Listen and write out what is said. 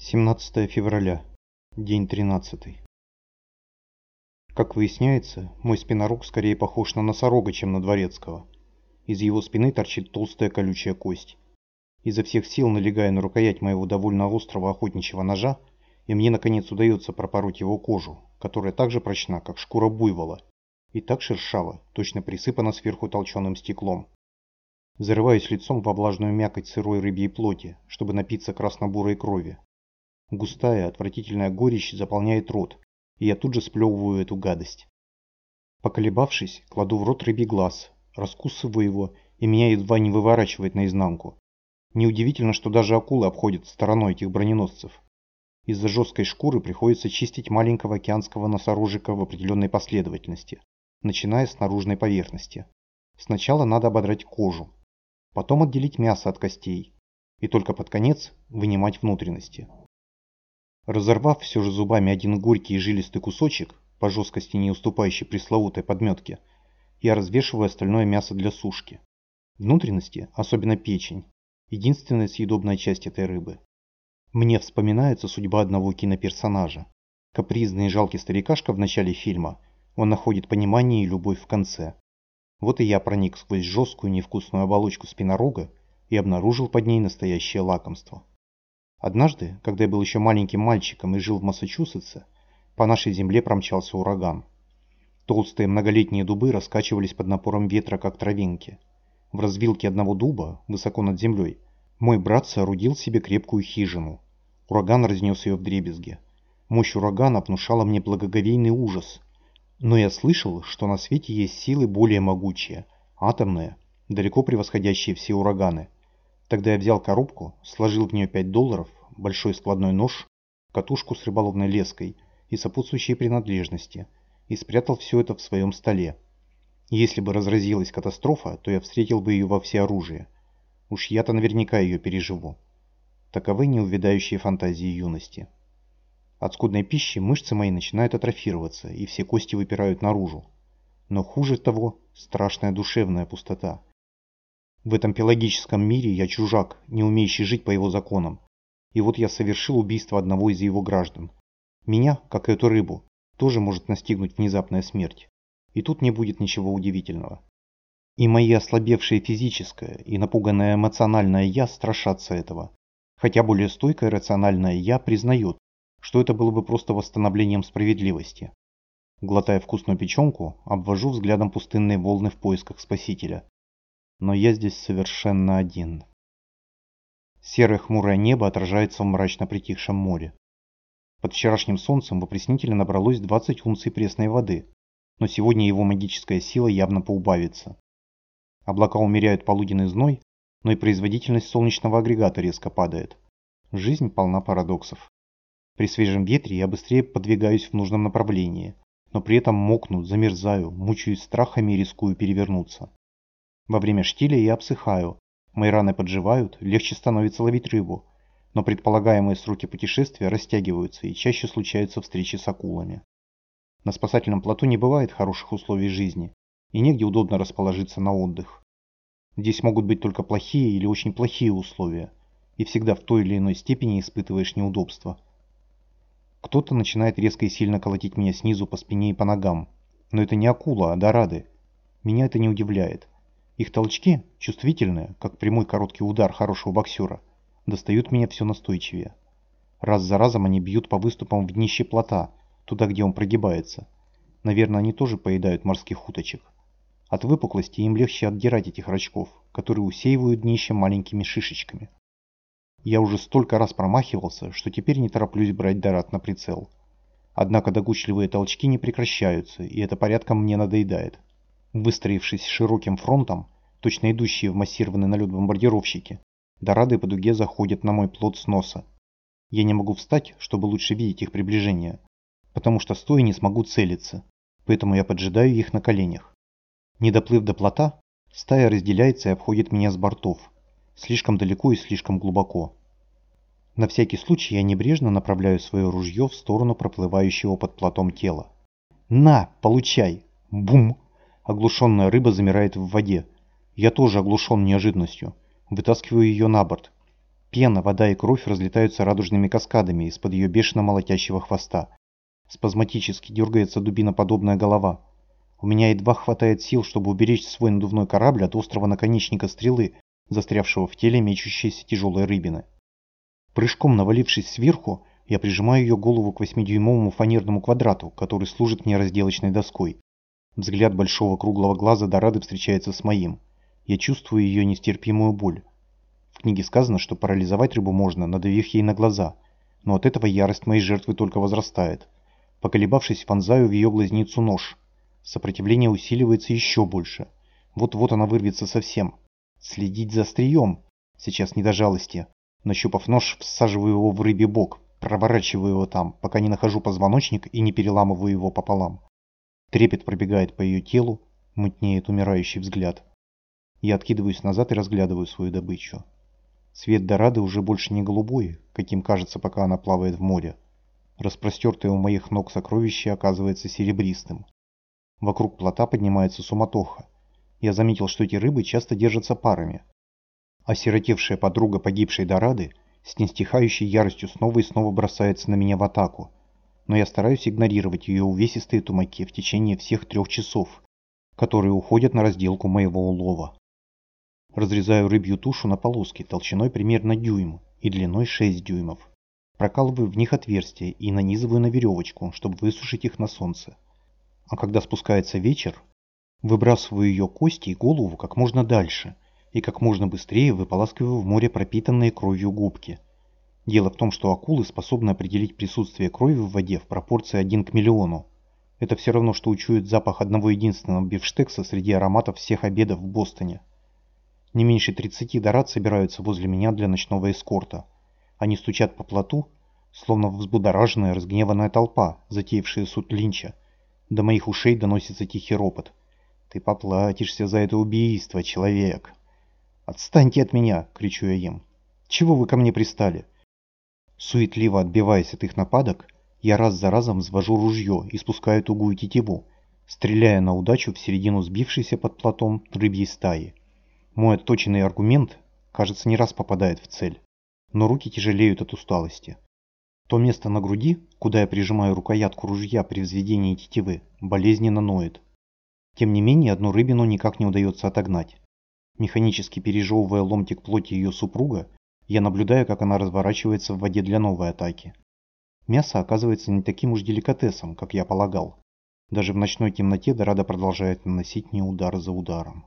17 февраля. День 13. Как выясняется, мой спинорог скорее похож на носорога, чем на дворецкого. Из его спины торчит толстая колючая кость. Изо всех сил налегая на рукоять моего довольно острого охотничьего ножа, и мне наконец удается пропороть его кожу, которая так же прочна, как шкура буйвола, и так шершава, точно присыпана сверху толченым стеклом. Зарываюсь лицом во влажную мякоть сырой рыбьей плоти, чтобы напиться красно-бурой крови. Густая, отвратительная горечь заполняет рот, и я тут же сплевываю эту гадость. Поколебавшись, кладу в рот рыбий глаз, раскусываю его, и меня едва не выворачивает наизнанку. Неудивительно, что даже акулы обходят стороной этих броненосцев. Из-за жесткой шкуры приходится чистить маленького океанского носорожика в определенной последовательности, начиная с наружной поверхности. Сначала надо ободрать кожу, потом отделить мясо от костей, и только под конец вынимать внутренности. Разорвав все же зубами один горький и жилистый кусочек, по жесткости не уступающий пресловутой подметке, я развешиваю остальное мясо для сушки. Внутренности, особенно печень, единственная съедобная часть этой рыбы. Мне вспоминается судьба одного киноперсонажа. Капризный и жалкий старикашка в начале фильма, он находит понимание и любовь в конце. Вот и я проник сквозь жесткую невкусную оболочку спинорога и обнаружил под ней настоящее лакомство. Однажды, когда я был еще маленьким мальчиком и жил в Массачусетсе, по нашей земле промчался ураган. Толстые многолетние дубы раскачивались под напором ветра, как травинки. В развилке одного дуба, высоко над землей, мой брат соорудил себе крепкую хижину. Ураган разнес ее в дребезги. Мощь урагана внушала мне благоговейный ужас. Но я слышал, что на свете есть силы более могучие, атомные, далеко превосходящие все ураганы – Тогда я взял коробку, сложил в нее 5 долларов, большой складной нож, катушку с рыболовной леской и сопутствующие принадлежности, и спрятал все это в своем столе. Если бы разразилась катастрофа, то я встретил бы ее во всеоружие. Уж я-то наверняка ее переживу. Таковы неувядающие фантазии юности. От скудной пищи мышцы мои начинают атрофироваться, и все кости выпирают наружу. Но хуже того, страшная душевная пустота. В этом пелагическом мире я чужак, не умеющий жить по его законам. И вот я совершил убийство одного из его граждан. Меня, как эту рыбу, тоже может настигнуть внезапная смерть. И тут не будет ничего удивительного. И мои ослабевшее физическое и напуганное эмоциональное «я» страшатся этого. Хотя более стойкое рациональное «я» признает, что это было бы просто восстановлением справедливости. Глотая вкусную печенку, обвожу взглядом пустынные волны в поисках спасителя но я здесь совершенно один. Серое хмурое небо отражается в мрачно притихшем море. Под вчерашним солнцем в опреснителе набралось 20 унций пресной воды, но сегодня его магическая сила явно поубавится. Облака умеряют полуденный зной, но и производительность солнечного агрегата резко падает. Жизнь полна парадоксов. При свежем ветре я быстрее подвигаюсь в нужном направлении, но при этом мокну, замерзаю, мучаюсь страхами и рискую перевернуться. Во время штиля я обсыхаю. Мои раны подживают, легче становится ловить рыбу. Но предполагаемые сроки путешествия растягиваются и чаще случаются встречи с акулами. На спасательном плоту не бывает хороших условий жизни, и негде удобно расположиться на отдых. Здесь могут быть только плохие или очень плохие условия, и всегда в той или иной степени испытываешь неудобства. Кто-то начинает резко и сильно колотить меня снизу по спине и по ногам. Но это не акула, а дорады. Меня это не удивляет. Их толчки, чувствительные, как прямой короткий удар хорошего боксера, достают меня все настойчивее. Раз за разом они бьют по выступам в днище плота, туда, где он прогибается. Наверное, они тоже поедают морских уточек. От выпуклости им легче отдирать этих рачков, которые усеивают днище маленькими шишечками. Я уже столько раз промахивался, что теперь не тороплюсь брать Дорат на прицел. Однако догучливые толчки не прекращаются, и это порядком мне надоедает. Выстроившись широким фронтом, точно идущие в массированный налет бомбардировщики, дорады по дуге заходят на мой плот с носа. Я не могу встать, чтобы лучше видеть их приближение, потому что стоя не смогу целиться, поэтому я поджидаю их на коленях. Не доплыв до плота, стая разделяется и обходит меня с бортов, слишком далеко и слишком глубоко. На всякий случай я небрежно направляю свое ружье в сторону проплывающего под плотом тела. «На, получай!» Бум! Оглушенная рыба замирает в воде. Я тоже оглушен неожиданностью. Вытаскиваю ее на борт. Пена, вода и кровь разлетаются радужными каскадами из-под ее бешено молотящего хвоста. Спазматически дергается дубиноподобная голова. У меня едва хватает сил, чтобы уберечь свой надувной корабль от острого наконечника стрелы, застрявшего в теле мечущейся тяжелой рыбины. Прыжком навалившись сверху, я прижимаю ее голову к восьмидюймовому фанерному квадрату, который служит мне разделочной доской. Взгляд большого круглого глаза Дорады встречается с моим. Я чувствую ее нестерпимую боль. В книге сказано, что парализовать рыбу можно, надавив ей на глаза, но от этого ярость моей жертвы только возрастает. Поколебавшись, вонзаю в ее глазницу нож. Сопротивление усиливается еще больше. Вот-вот она вырвется совсем. Следить за острием. Сейчас не до жалости. Нащупав нож, всаживаю его в рыбий бок, проворачиваю его там, пока не нахожу позвоночник и не переламываю его пополам. Трепет пробегает по ее телу, мутнеет умирающий взгляд. Я откидываюсь назад и разглядываю свою добычу. Цвет Дорады уже больше не голубой, каким кажется, пока она плавает в море. Распростертое у моих ног сокровище оказывается серебристым. Вокруг плота поднимается суматоха. Я заметил, что эти рыбы часто держатся парами. Осиротевшая подруга погибшей Дорады с нестихающей яростью снова и снова бросается на меня в атаку. Но я стараюсь игнорировать ее увесистые тумаки в течение всех трех часов, которые уходят на разделку моего улова. Разрезаю рыбью тушу на полоски толщиной примерно дюйм и длиной 6 дюймов. Прокалываю в них отверстия и нанизываю на веревочку, чтобы высушить их на солнце. А когда спускается вечер, выбрасываю ее кости и голову как можно дальше и как можно быстрее выполаскиваю в море пропитанные кровью губки. Дело в том, что акулы способны определить присутствие крови в воде в пропорции 1 к миллиону. Это все равно, что учуять запах одного единственного бифштекса среди ароматов всех обедов в Бостоне. Не меньше 30 дорад собираются возле меня для ночного эскорта. Они стучат по плоту, словно взбудораженная, разгневанная толпа, затеявшая суд Линча. До моих ушей доносится тихий ропот. «Ты поплатишься за это убийство, человек!» «Отстаньте от меня!» — кричу я им. «Чего вы ко мне пристали?» Суетливо отбиваясь от их нападок, я раз за разом взвожу ружье и спускаю тугую тетиву, стреляя на удачу в середину сбившейся под платом рыбьей стаи. Мой отточенный аргумент, кажется, не раз попадает в цель, но руки тяжелеют от усталости. То место на груди, куда я прижимаю рукоятку ружья при взведении тетивы, болезненно ноет. Тем не менее, одну рыбину никак не удается отогнать. Механически пережевывая ломтик плоти ее супруга, я наблюдаю, как она разворачивается в воде для новой атаки. Мясо оказывается не таким уж деликатесом, как я полагал. Даже в ночной темноте Дорадо продолжает наносить мне удар за ударом.